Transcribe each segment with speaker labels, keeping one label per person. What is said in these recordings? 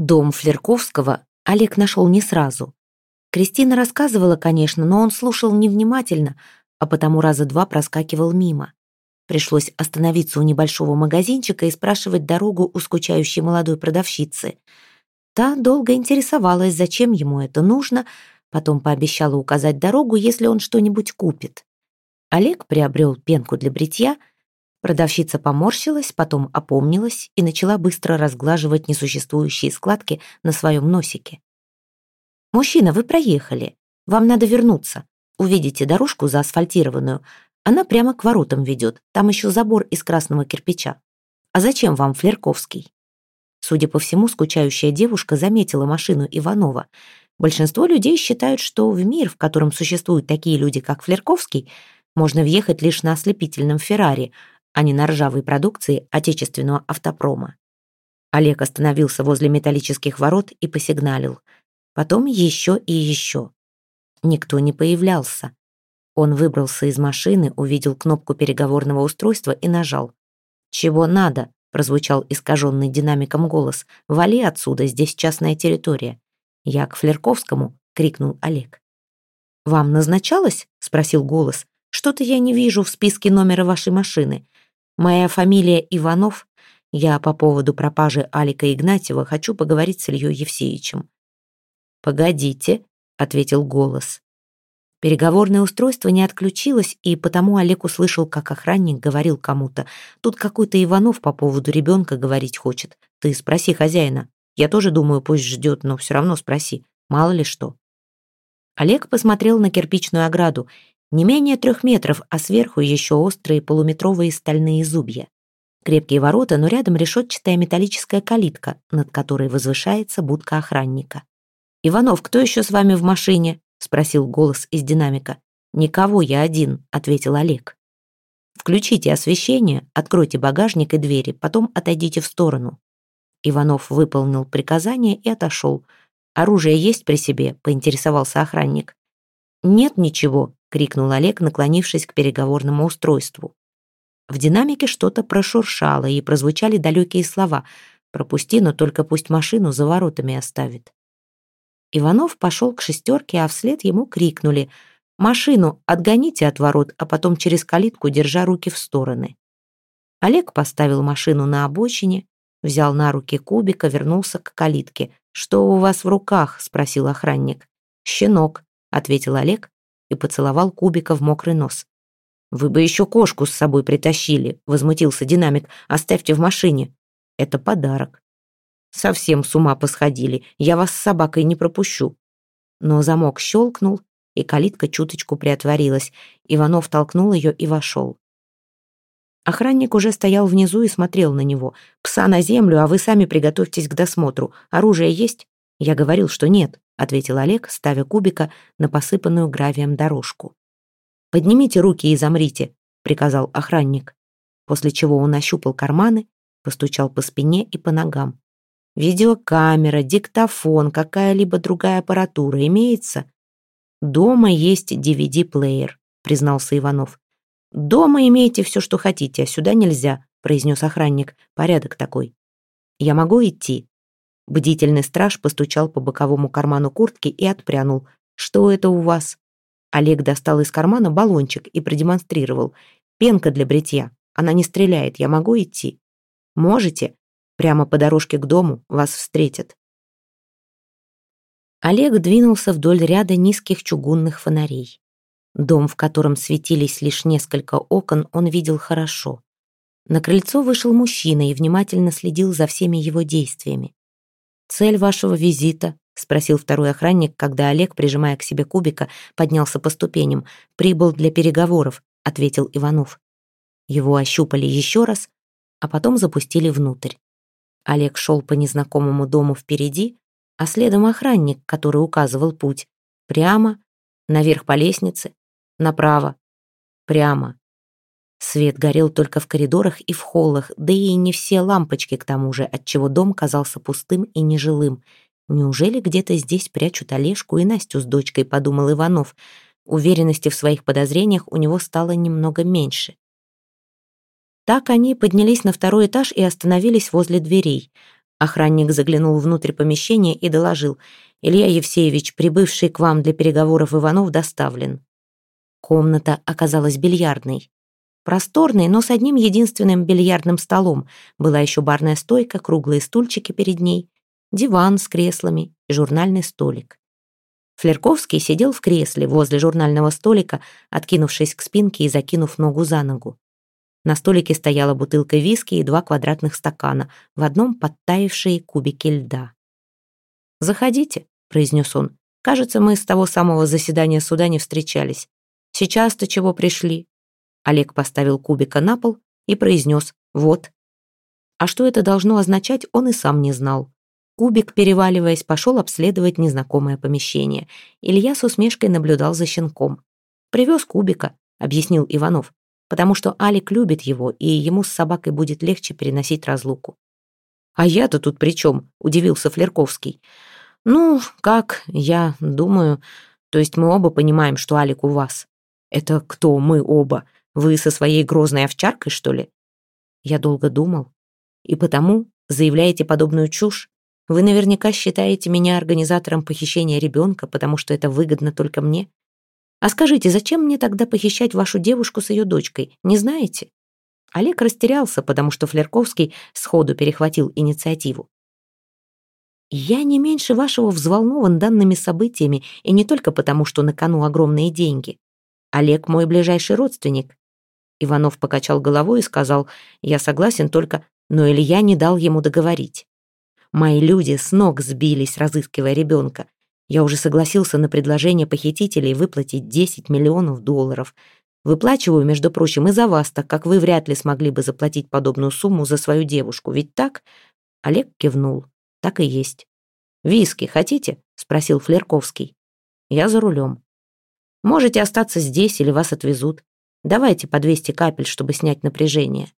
Speaker 1: Дом Флерковского Олег нашел не сразу. Кристина рассказывала, конечно, но он слушал невнимательно, а потому раза два проскакивал мимо. Пришлось остановиться у небольшого магазинчика и спрашивать дорогу у скучающей молодой продавщицы. Та долго интересовалась, зачем ему это нужно, потом пообещала указать дорогу, если он что-нибудь купит. Олег приобрел пенку для бритья — Продавщица поморщилась, потом опомнилась и начала быстро разглаживать несуществующие складки на своем носике. «Мужчина, вы проехали. Вам надо вернуться. Увидите дорожку заасфальтированную. Она прямо к воротам ведет. Там еще забор из красного кирпича. А зачем вам Флерковский?» Судя по всему, скучающая девушка заметила машину Иванова. Большинство людей считают, что в мир, в котором существуют такие люди, как Флерковский, можно въехать лишь на ослепительном Феррари, а не на ржавой продукции отечественного автопрома. Олег остановился возле металлических ворот и посигналил. Потом еще и еще. Никто не появлялся. Он выбрался из машины, увидел кнопку переговорного устройства и нажал. «Чего надо?» — прозвучал искаженный динамиком голос. «Вали отсюда, здесь частная территория». «Я к Флерковскому!» — крикнул Олег. «Вам назначалось?» — спросил голос. «Что-то я не вижу в списке номера вашей машины. Моя фамилия Иванов. Я по поводу пропажи Алика Игнатьева хочу поговорить с Ильей Евсеевичем». «Погодите», — ответил голос. Переговорное устройство не отключилось, и потому Олег услышал, как охранник говорил кому-то. «Тут какой-то Иванов по поводу ребенка говорить хочет. Ты спроси хозяина. Я тоже думаю, пусть ждет, но все равно спроси. Мало ли что». Олег посмотрел на кирпичную ограду не менее трех метров, а сверху еще острые полуметровые стальные зубья. Крепкие ворота, но рядом решетчатая металлическая калитка, над которой возвышается будка охранника. «Иванов, кто еще с вами в машине?» — спросил голос из динамика. «Никого, я один», — ответил Олег. «Включите освещение, откройте багажник и двери, потом отойдите в сторону». Иванов выполнил приказание и отошел. «Оружие есть при себе?» — поинтересовался охранник. «Нет ничего», — крикнул Олег, наклонившись к переговорному устройству. В динамике что-то прошуршало, и прозвучали далекие слова «Пропусти, но только пусть машину за воротами оставит». Иванов пошел к шестерке, а вслед ему крикнули «Машину отгоните от ворот, а потом через калитку, держа руки в стороны». Олег поставил машину на обочине, взял на руки кубика, вернулся к калитке. «Что у вас в руках?» — спросил охранник. «Щенок», — ответил Олег и поцеловал Кубика в мокрый нос. «Вы бы еще кошку с собой притащили», — возмутился динамик. «Оставьте в машине. Это подарок». «Совсем с ума посходили. Я вас с собакой не пропущу». Но замок щелкнул, и калитка чуточку приотворилась. Иванов толкнул ее и вошел. Охранник уже стоял внизу и смотрел на него. «Пса на землю, а вы сами приготовьтесь к досмотру. Оружие есть?» «Я говорил, что нет» ответил Олег, ставя кубика на посыпанную гравием дорожку. «Поднимите руки и замрите», — приказал охранник, после чего он ощупал карманы, постучал по спине и по ногам. «Видеокамера, диктофон, какая-либо другая аппаратура имеется?» «Дома есть DVD-плеер», — признался Иванов. «Дома имеете все, что хотите, а сюда нельзя», — произнес охранник. «Порядок такой». «Я могу идти?» Бдительный страж постучал по боковому карману куртки и отпрянул. «Что это у вас?» Олег достал из кармана баллончик и продемонстрировал. «Пенка для бритья. Она не стреляет. Я могу идти?» «Можете?» Прямо по дорожке к дому вас встретят. Олег двинулся вдоль ряда низких чугунных фонарей. Дом, в котором светились лишь несколько окон, он видел хорошо. На крыльцо вышел мужчина и внимательно следил за всеми его действиями. «Цель вашего визита?» — спросил второй охранник, когда Олег, прижимая к себе кубика, поднялся по ступеням. «Прибыл для переговоров», — ответил Иванов. Его ощупали еще раз, а потом запустили внутрь. Олег шел по незнакомому дому впереди, а следом охранник, который указывал путь. Прямо, наверх по лестнице, направо, прямо. Свет горел только в коридорах и в холлах, да и не все лампочки к тому же, отчего дом казался пустым и нежилым. Неужели где-то здесь прячут Олежку и Настю с дочкой, подумал Иванов. Уверенности в своих подозрениях у него стало немного меньше. Так они поднялись на второй этаж и остановились возле дверей. Охранник заглянул внутрь помещения и доложил. «Илья Евсеевич, прибывший к вам для переговоров Иванов, доставлен». Комната оказалась бильярдной. Просторной, но с одним единственным бильярдным столом. Была еще барная стойка, круглые стульчики перед ней, диван с креслами и журнальный столик. Флерковский сидел в кресле возле журнального столика, откинувшись к спинке и закинув ногу за ногу. На столике стояла бутылка виски и два квадратных стакана, в одном подтаявшие кубики льда. «Заходите», — произнес он. «Кажется, мы с того самого заседания суда не встречались. Сейчас-то чего пришли?» Олег поставил кубика на пол и произнес «Вот». А что это должно означать, он и сам не знал. Кубик, переваливаясь, пошел обследовать незнакомое помещение. Илья с усмешкой наблюдал за щенком. «Привез кубика», — объяснил Иванов, «потому что Алик любит его, и ему с собакой будет легче переносить разлуку». «А я-то тут при чем?» — удивился Флерковский. «Ну, как, я думаю, то есть мы оба понимаем, что Алик у вас». «Это кто мы оба? Вы со своей грозной овчаркой, что ли?» Я долго думал. «И потому заявляете подобную чушь? Вы наверняка считаете меня организатором похищения ребенка, потому что это выгодно только мне. А скажите, зачем мне тогда похищать вашу девушку с ее дочкой, не знаете?» Олег растерялся, потому что Флерковский сходу перехватил инициативу. «Я не меньше вашего взволнован данными событиями, и не только потому, что на кону огромные деньги. Олег мой ближайший родственник». Иванов покачал головой и сказал, «Я согласен только...» Но Илья не дал ему договорить. Мои люди с ног сбились, разыскивая ребенка. Я уже согласился на предложение похитителей выплатить 10 миллионов долларов. Выплачиваю, между прочим, и за вас, так как вы вряд ли смогли бы заплатить подобную сумму за свою девушку. Ведь так?» Олег кивнул. «Так и есть». «Виски хотите?» — спросил Флерковский. «Я за рулем». «Можете остаться здесь или вас отвезут. Давайте по 200 капель, чтобы снять напряжение».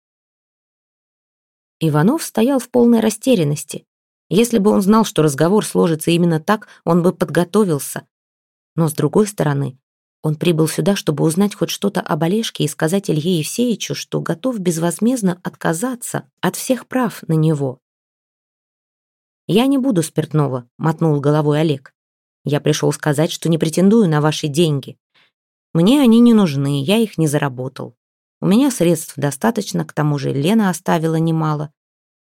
Speaker 1: Иванов стоял в полной растерянности. Если бы он знал, что разговор сложится именно так, он бы подготовился. Но, с другой стороны, он прибыл сюда, чтобы узнать хоть что-то об Олежке и сказать Илье Евсеевичу, что готов безвозмездно отказаться от всех прав на него. «Я не буду спиртного», — мотнул головой Олег. «Я пришел сказать, что не претендую на ваши деньги. Мне они не нужны, я их не заработал. У меня средств достаточно, к тому же Лена оставила немало.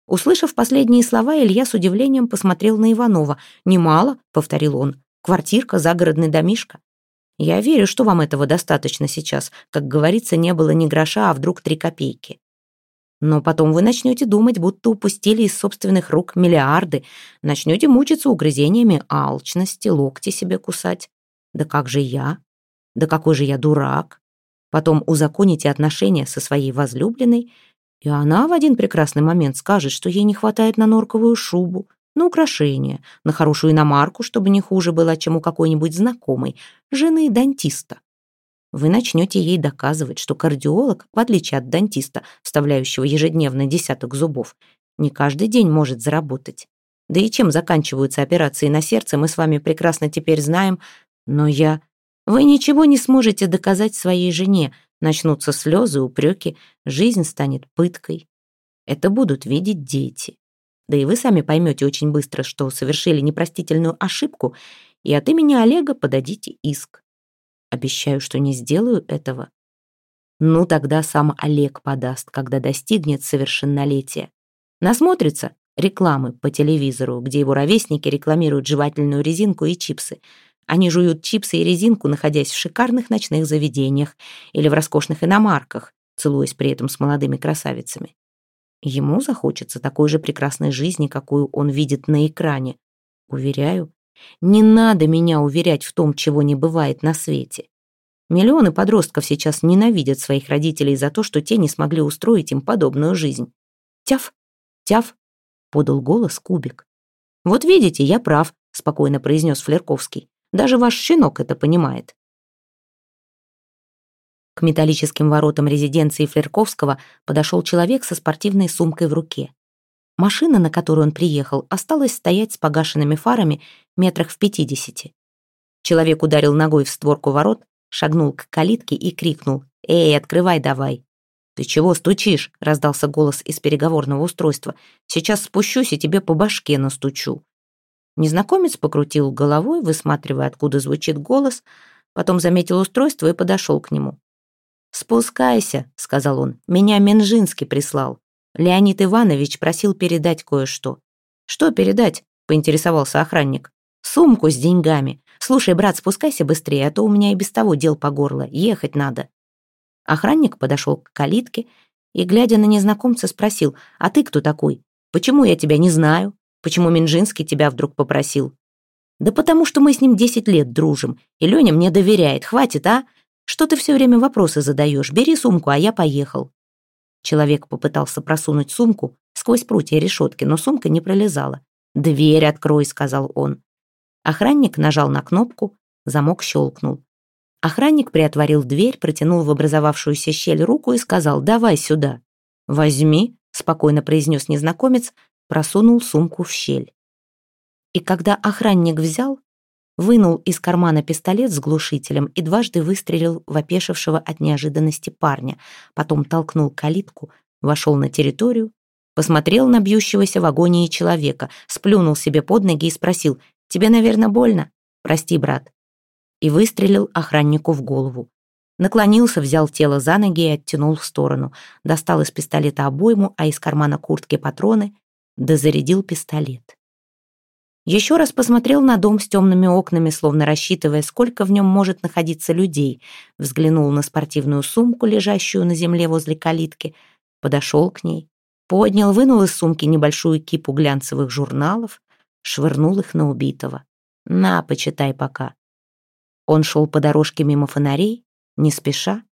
Speaker 1: Услышав последние слова, Илья с удивлением посмотрел на Иванова. «Немало», — повторил он, — «квартирка, загородный домишка». «Я верю, что вам этого достаточно сейчас. Как говорится, не было ни гроша, а вдруг три копейки». Но потом вы начнете думать, будто упустили из собственных рук миллиарды, начнете мучиться угрызениями алчности, локти себе кусать. Да как же я? Да какой же я дурак? Потом узаконите отношения со своей возлюбленной — и она в один прекрасный момент скажет, что ей не хватает на норковую шубу, на украшения, на хорошую иномарку, чтобы не хуже была, чем у какой-нибудь знакомой, жены дантиста. Вы начнете ей доказывать, что кардиолог, в отличие от дантиста, вставляющего ежедневно десяток зубов, не каждый день может заработать. Да и чем заканчиваются операции на сердце, мы с вами прекрасно теперь знаем, но я... Вы ничего не сможете доказать своей жене, Начнутся слезы, упреки, жизнь станет пыткой. Это будут видеть дети. Да и вы сами поймете очень быстро, что совершили непростительную ошибку, и от имени Олега подадите иск. Обещаю, что не сделаю этого. Ну, тогда сам Олег подаст, когда достигнет совершеннолетия. Насмотрится рекламы по телевизору, где его ровесники рекламируют жевательную резинку и чипсы. Они жуют чипсы и резинку, находясь в шикарных ночных заведениях или в роскошных иномарках, целуясь при этом с молодыми красавицами. Ему захочется такой же прекрасной жизни, какую он видит на экране. Уверяю, не надо меня уверять в том, чего не бывает на свете. Миллионы подростков сейчас ненавидят своих родителей за то, что те не смогли устроить им подобную жизнь. «Тяф, тяф», — подал голос Кубик. «Вот видите, я прав», — спокойно произнес Флерковский. Даже ваш щенок это понимает. К металлическим воротам резиденции Флерковского подошел человек со спортивной сумкой в руке. Машина, на которую он приехал, осталась стоять с погашенными фарами метрах в пятидесяти. Человек ударил ногой в створку ворот, шагнул к калитке и крикнул «Эй, открывай давай!» «Ты чего стучишь?» — раздался голос из переговорного устройства. «Сейчас спущусь и тебе по башке настучу». Незнакомец покрутил головой, высматривая, откуда звучит голос, потом заметил устройство и подошел к нему. «Спускайся», — сказал он, — «меня Менжинский прислал. Леонид Иванович просил передать кое-что». «Что передать?» — поинтересовался охранник. «Сумку с деньгами. Слушай, брат, спускайся быстрее, а то у меня и без того дел по горло. Ехать надо». Охранник подошел к калитке и, глядя на незнакомца, спросил, «А ты кто такой? Почему я тебя не знаю? Почему Минжинский тебя вдруг попросил?» «Да потому что мы с ним десять лет дружим, и Леня мне доверяет. Хватит, а? Что ты все время вопросы задаешь? Бери сумку, а я поехал». Человек попытался просунуть сумку сквозь прутья решетки, но сумка не пролезала. «Дверь открой», — сказал он. Охранник нажал на кнопку, замок щелкнул. Охранник приотворил дверь, протянул в образовавшуюся щель руку и сказал «давай сюда». «Возьми», — спокойно произнес незнакомец, просунул сумку в щель. И когда охранник взял, вынул из кармана пистолет с глушителем и дважды выстрелил в опешившего от неожиданности парня, потом толкнул калитку, вошел на территорию, посмотрел на бьющегося в агонии человека, сплюнул себе под ноги и спросил «Тебе, наверное, больно? Прости, брат» и выстрелил охраннику в голову. Наклонился, взял тело за ноги и оттянул в сторону. Достал из пистолета обойму, а из кармана куртки патроны, да зарядил пистолет. Еще раз посмотрел на дом с темными окнами, словно рассчитывая, сколько в нем может находиться людей. Взглянул на спортивную сумку, лежащую на земле возле калитки. Подошел к ней. Поднял, вынул из сумки небольшую кипу глянцевых журналов, швырнул их на убитого. «На, почитай пока». Он шел по дорожке мимо фонарей, не спеша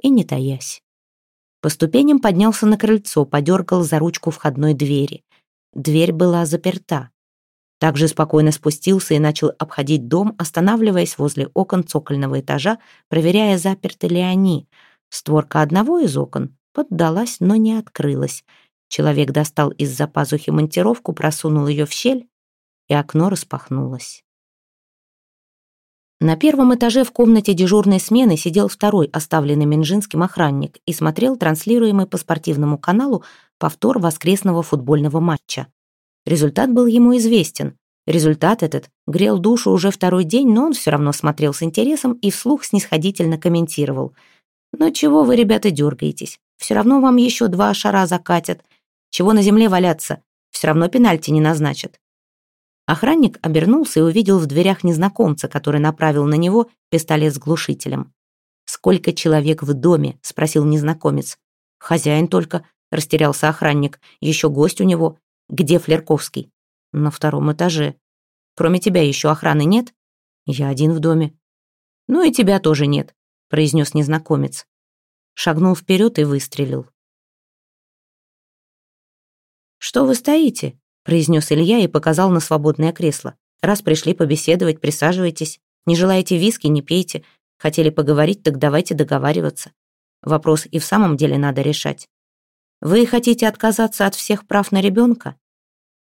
Speaker 1: и не таясь. По ступеням поднялся на крыльцо, подергал за ручку входной двери. Дверь была заперта. Также спокойно спустился и начал обходить дом, останавливаясь возле окон цокольного этажа, проверяя, заперты ли они. Створка одного из окон поддалась, но не открылась. Человек достал из-за пазухи монтировку, просунул ее в щель, и окно распахнулось. На первом этаже в комнате дежурной смены сидел второй оставленный Минжинским охранник и смотрел транслируемый по спортивному каналу повтор воскресного футбольного матча. Результат был ему известен. Результат этот грел душу уже второй день, но он все равно смотрел с интересом и вслух снисходительно комментировал. «Ну чего вы, ребята, дергаетесь? Все равно вам еще два шара закатят. Чего на земле валяться? Все равно пенальти не назначат. Охранник обернулся и увидел в дверях незнакомца, который направил на него пистолет с глушителем. «Сколько человек в доме?» — спросил незнакомец. «Хозяин только», — растерялся охранник. «Еще гость у него. Где Флерковский?» «На втором этаже. Кроме тебя еще охраны нет?» «Я один в доме». «Ну и тебя тоже нет», — произнес незнакомец. Шагнул вперед и выстрелил. «Что вы стоите?» произнес Илья и показал на свободное кресло. «Раз пришли побеседовать, присаживайтесь. Не желаете виски, не пейте. Хотели поговорить, так давайте договариваться. Вопрос и в самом деле надо решать. Вы хотите отказаться от всех прав на ребенка?»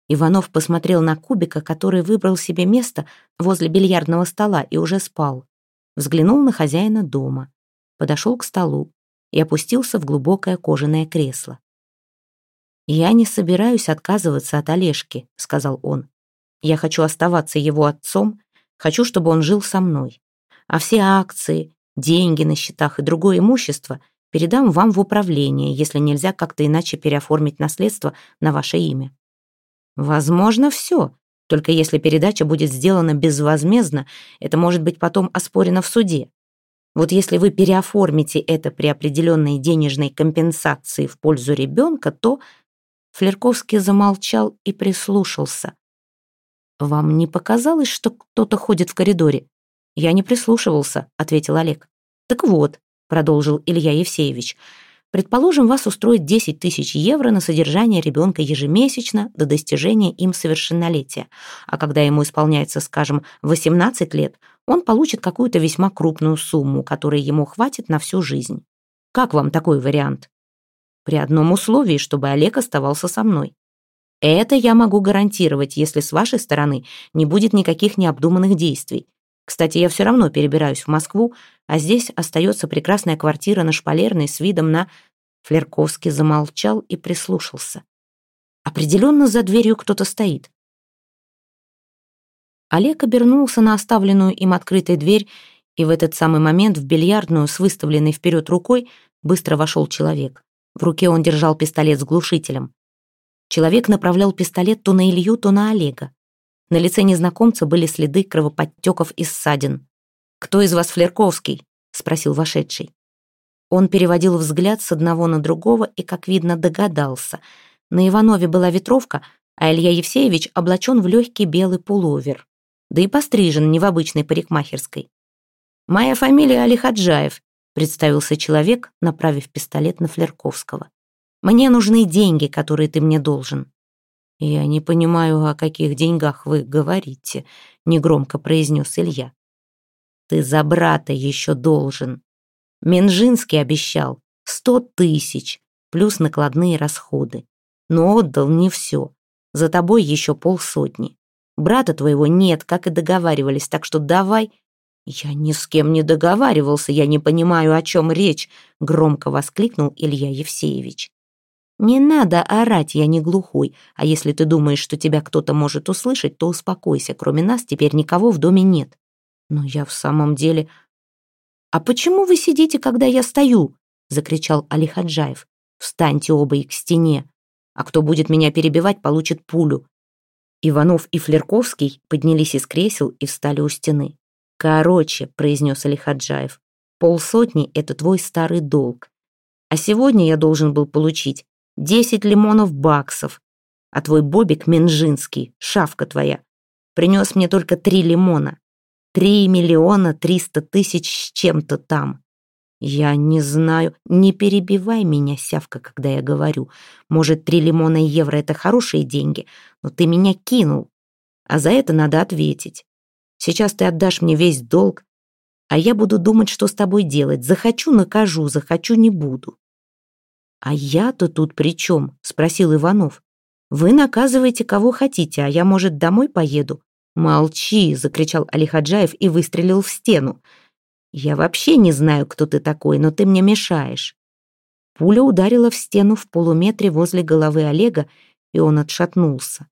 Speaker 1: Иванов посмотрел на Кубика, который выбрал себе место возле бильярдного стола и уже спал. Взглянул на хозяина дома, подошел к столу и опустился в глубокое кожаное кресло. «Я не собираюсь отказываться от Олежки», — сказал он. «Я хочу оставаться его отцом, хочу, чтобы он жил со мной. А все акции, деньги на счетах и другое имущество передам вам в управление, если нельзя как-то иначе переоформить наследство на ваше имя». «Возможно, все», только если передача будет сделана безвозмездно, это может быть потом оспорено в суде. Вот если вы переоформите это при определенной денежной компенсации в пользу ребенка, то Флерковский замолчал и прислушался. «Вам не показалось, что кто-то ходит в коридоре?» «Я не прислушивался», — ответил Олег. «Так вот», — продолжил Илья Евсеевич, «предположим, вас устроит 10 тысяч евро на содержание ребенка ежемесячно до достижения им совершеннолетия. А когда ему исполняется, скажем, 18 лет, он получит какую-то весьма крупную сумму, которой ему хватит на всю жизнь. Как вам такой вариант?» при одном условии, чтобы Олег оставался со мной. Это я могу гарантировать, если с вашей стороны не будет никаких необдуманных действий. Кстати, я все равно перебираюсь в Москву, а здесь остается прекрасная квартира на Шпалерной с видом на... Флерковский замолчал и прислушался. Определенно за дверью кто-то стоит. Олег обернулся на оставленную им открытой дверь, и в этот самый момент в бильярдную с выставленной вперед рукой быстро вошел человек. В руке он держал пистолет с глушителем. Человек направлял пистолет то на Илью, то на Олега. На лице незнакомца были следы кровоподтеков и ссадин. «Кто из вас Флерковский?» — спросил вошедший. Он переводил взгляд с одного на другого и, как видно, догадался. На Иванове была ветровка, а Илья Евсеевич облачен в легкий белый пуловер. Да и пострижен не в обычной парикмахерской. «Моя фамилия Али Хаджаев», — представился человек, направив пистолет на Флерковского. «Мне нужны деньги, которые ты мне должен». «Я не понимаю, о каких деньгах вы говорите», — негромко произнес Илья. «Ты за брата еще должен», Минжинский обещал сто тысяч, плюс накладные расходы. Но отдал не все. За тобой еще полсотни. Брата твоего нет, как и договаривались, так что давай... Я ни с кем не договаривался, я не понимаю, о чем речь, громко воскликнул Илья Евсеевич. Не надо орать, я не глухой, а если ты думаешь, что тебя кто-то может услышать, то успокойся, кроме нас теперь никого в доме нет. Но я в самом деле «А почему вы сидите, когда я стою?» — закричал Али Хаджаев. «Встаньте оба и к стене, а кто будет меня перебивать, получит пулю». Иванов и Флерковский поднялись из кресел и встали у стены. «Короче», — произнес Али Хаджаев, — «полсотни — это твой старый долг. А сегодня я должен был получить десять лимонов баксов, а твой Бобик Менжинский, шавка твоя, принес мне только три лимона. Три миллиона триста тысяч с чем-то там. Я не знаю, не перебивай меня, Сявка, когда я говорю. Может, три лимона евро — это хорошие деньги, но ты меня кинул, а за это надо ответить. Сейчас ты отдашь мне весь долг, а я буду думать, что с тобой делать. Захочу — накажу, захочу — не буду. «А я-то тут при чем?» — спросил Иванов. «Вы наказываете, кого хотите, а я, может, домой поеду. «Молчи!» — закричал Алихаджаев и выстрелил в стену. «Я вообще не знаю, кто ты такой, но ты мне мешаешь». Пуля ударила в стену в полуметре возле головы Олега, и он отшатнулся.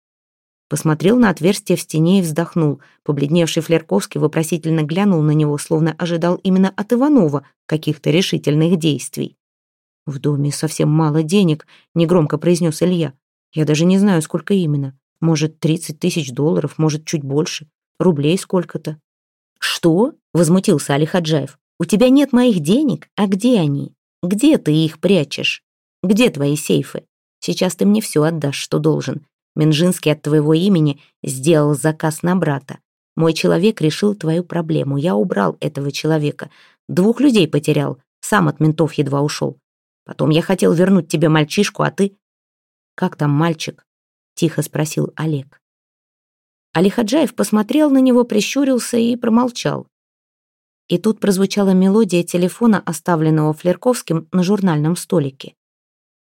Speaker 1: Посмотрел на отверстие в стене и вздохнул. Побледневший Флерковский вопросительно глянул на него, словно ожидал именно от Иванова каких-то решительных действий. «В доме совсем мало денег», — негромко произнес Илья. «Я даже не знаю, сколько именно. Может, тридцать тысяч долларов, может, чуть больше. Рублей сколько-то. «Что?» — возмутился Али Хаджаев. «У тебя нет моих денег? А где они? Где ты их прячешь? Где твои сейфы? Сейчас ты мне все отдашь, что должен. Минжинский от твоего имени сделал заказ на брата. Мой человек решил твою проблему. Я убрал этого человека. Двух людей потерял. Сам от ментов едва ушел. Потом я хотел вернуть тебе мальчишку, а ты... Как там мальчик? тихо спросил Олег. Али Хаджаев посмотрел на него, прищурился и промолчал. И тут прозвучала мелодия телефона, оставленного Флерковским на журнальном столике.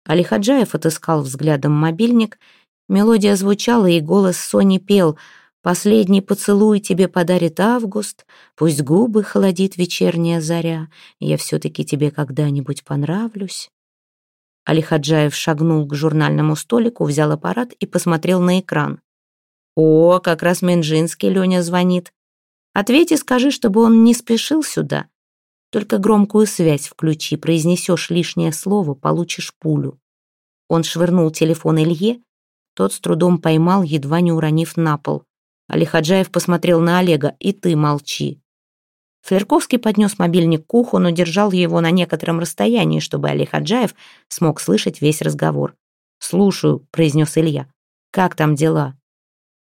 Speaker 1: Али Хаджаев отыскал взглядом мобильник. Мелодия звучала, и голос Сони пел «Последний поцелуй тебе подарит август, пусть губы холодит вечерняя заря, я все-таки тебе когда-нибудь понравлюсь». Алихаджаев шагнул к журнальному столику, взял аппарат и посмотрел на экран. «О, как раз Менжинский Леня звонит. Ответь и скажи, чтобы он не спешил сюда. Только громкую связь включи, произнесешь лишнее слово, получишь пулю». Он швырнул телефон Илье, тот с трудом поймал, едва не уронив на пол. Алихаджаев посмотрел на Олега. «И ты молчи». Флерковский поднес мобильник к уху, но держал его на некотором расстоянии, чтобы Али Хаджаев смог слышать весь разговор. «Слушаю», — произнес Илья. «Как там дела?»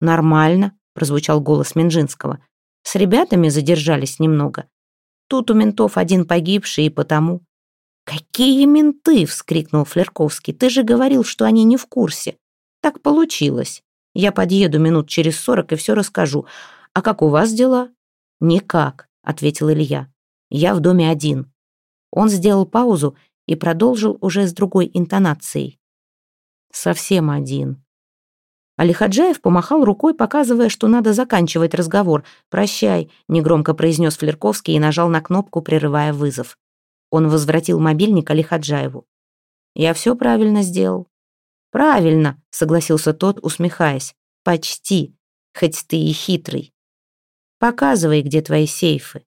Speaker 1: «Нормально», — прозвучал голос Минжинского. «С ребятами задержались немного. Тут у ментов один погибший и потому». «Какие менты?» — вскрикнул Флерковский. «Ты же говорил, что они не в курсе». «Так получилось. Я подъеду минут через сорок и все расскажу. А как у вас дела?» «Никак ответил Илья. «Я в доме один». Он сделал паузу и продолжил уже с другой интонацией. «Совсем один». Алихаджаев помахал рукой, показывая, что надо заканчивать разговор. «Прощай», — негромко произнес Флерковский и нажал на кнопку, прерывая вызов. Он возвратил мобильник Алихаджаеву. Я все правильно сделал. Правильно, согласился тот, усмехаясь. Почти, хоть ты и хитрый. Показывай, где твои сейфы.